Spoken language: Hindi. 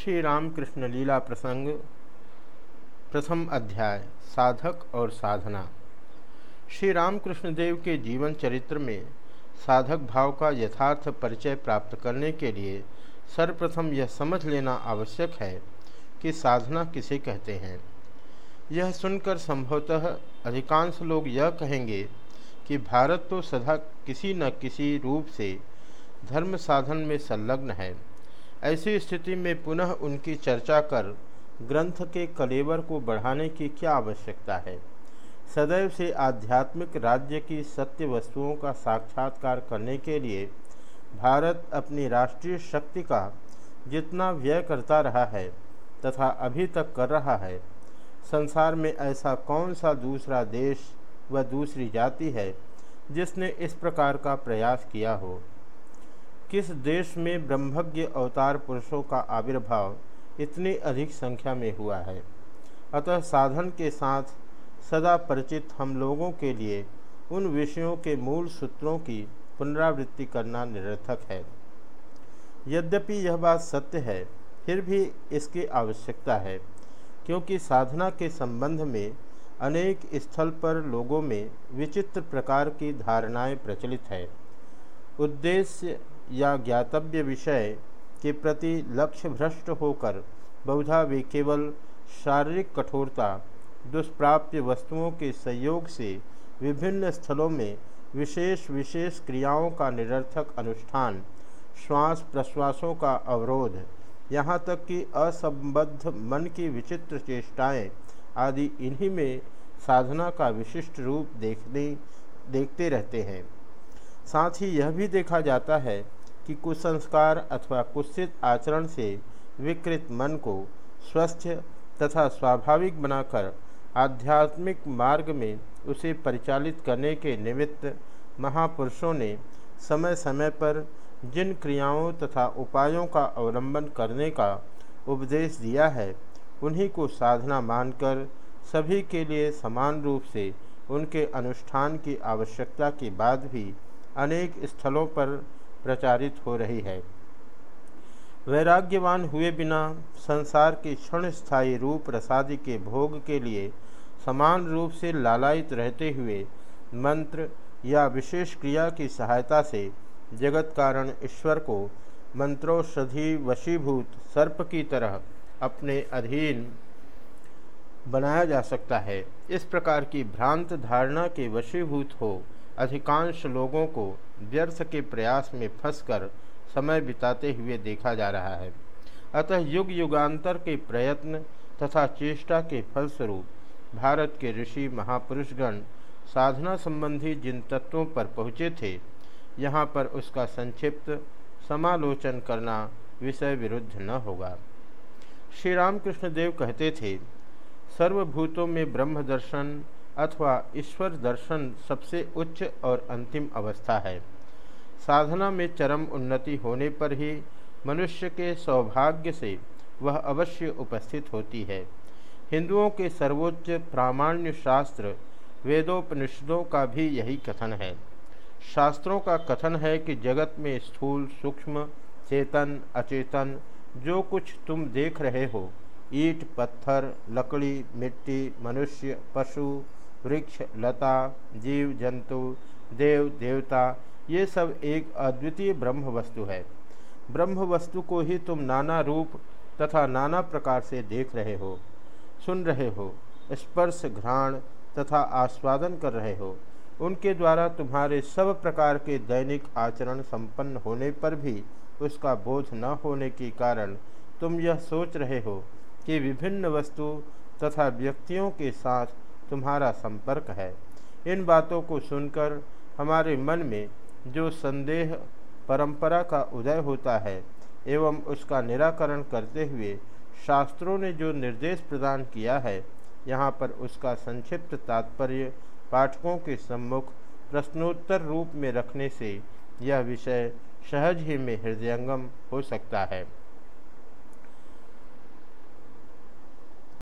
श्री रामकृष्ण लीला प्रसंग, प्रथम अध्याय, साधक और साधना। श्री रामकृष्ण देव के जीवन चरित्र में साधक भाव का यथार्थ परिचय प्राप्त करने के लिए सर्वप्रथम यह समझ लेना आवश्यक है कि साधना किसे कहते हैं। यह सुनकर संभवतः अधिकांश लोग यह कहेंगे कि भारत तो सदा किसी न किसी रूप से धर्म साधन में संलग्न है। ऐसी स्थिति में पुनः उनकी चर्चा कर ग्रंथ के कलेवर को बढ़ाने की क्या आवश्यकता है? सदैव से आध्यात्मिक राज्य की सत्य वस्तुओं का साक्षात्कार करने के लिए भारत अपनी राष्ट्रीय शक्ति का जितना व्यय करता रहा है तथा अभी तक कर रहा है, संसार में ऐसा कौन सा दूसरा देश व दूसरी जाति है जिसने इस प्रकार का प्रयास किया हो? किस देश में ब्रह्मज्ञ अवतार पुरुषों का आविर्भाव इतनी अधिक संख्या में हुआ है? अतः साधन के साथ सदा परिचित हम लोगों के लिए उन विषयों के मूल सूत्रों की पुनरावृत्ति करना निरर्थक है। यद्यपि यह बात सत्य है, फिर भी इसकी आवश्यकता है, क्योंकि साधना के संबंध में अनेक स्थल पर लोगों में विचित्र प्रकार की धारणाएँ प्रचलित है। उद्देश्य या ज्ञातव्य विषय के प्रति लक्ष्य भ्रष्ट होकर बहुधा वे केवल शारीरिक कठोरता, दुष्प्राप्य वस्तुओं के संयोग से विभिन्न स्थलों में विशेष विशेष क्रियाओं का निरर्थक अनुष्ठान, श्वास प्रश्वासों का अवरोध, यहाँ तक कि असंबद्ध मन की विचित्र चेष्टाएँ आदि इन्हीं में साधना का विशिष्ट रूप देखने, देखते रहते हैं। साथ ही यह भी देखा जाता है कि कुसंस्कार अथवा कुत्सित आचरण से विकृत मन को स्वस्थ तथा स्वाभाविक बनाकर आध्यात्मिक मार्ग में उसे परिचालित करने के निमित्त महापुरुषों ने समय समय पर जिन क्रियाओं तथा उपायों का अवलंबन करने का उपदेश दिया है, उन्हीं को साधना मानकर सभी के लिए समान रूप से उनके अनुष्ठान की आवश्यकता के बाद भी अनेक स्थलों पर प्रचारित हो रही है। वैराग्यवान हुए बिना संसार के क्षण स्थायी रूप प्रसादी के भोग के लिए समान रूप से लालायित रहते हुए मंत्र या विशेष क्रिया की सहायता से जगत कारण ईश्वर को मंत्रोषधि वशीभूत सर्प की तरह अपने अधीन बनाया जा सकता है। इस प्रकार की भ्रांत धारणा के वशीभूत हो अधिकांश लोगों को व्यर्थ के प्रयास में फंसकर समय बिताते हुए देखा जा रहा है। अतः युग युगांतर के प्रयत्न तथा चेष्टा के फलस्वरूप भारत के ऋषि महापुरुषगण साधना संबंधी जिन तत्वों पर पहुँचे थे, यहाँ पर उसका संक्षिप्त समालोचन करना विषय विरुद्ध न होगा। श्री रामकृष्ण देव कहते थे, सर्वभूतों में ब्रह्म दर्शन अथवा ईश्वर दर्शन सबसे उच्च और अंतिम अवस्था है। साधना में चरम उन्नति होने पर ही मनुष्य के सौभाग्य से वह अवश्य उपस्थित होती है। हिंदुओं के सर्वोच्च प्रामाण्य शास्त्र वेदोपनिषदों का भी यही कथन है। शास्त्रों का कथन है कि जगत में स्थूल, सूक्ष्म, चेतन, अचेतन जो कुछ तुम देख रहे हो, ईट, पत्थर, लकड़ी, मिट्टी, मनुष्य, पशु वृक्ष, लता, जीव, जंतु, देव, देवता, ये सब एक अद्वितीय ब्रह्म वस्तु है। ब्रह्म वस्तु को ही तुम नाना रूप तथा नाना प्रकार से देख रहे हो, सुन रहे हो, स्पर्श, घ्राण तथा आस्वादन कर रहे हो। उनके द्वारा तुम्हारे सब प्रकार के दैनिक आचरण संपन्न होने पर भी उसका बोध न होने के कारण तुम यह सोच रहे हो कि विभिन्न वस्तु तथा व्यक्तियों के साथ तुम्हारा संपर्क है। इन बातों को सुनकर हमारे मन में जो संदेह परंपरा का उदय होता है एवं उसका निराकरण करते हुए शास्त्रों ने जो निर्देश प्रदान किया है, यहाँ पर उसका संक्षिप्त तात्पर्य पाठकों के सम्मुख प्रश्नोत्तर रूप में रखने से यह विषय सहज ही में हृदयंगम हो सकता है।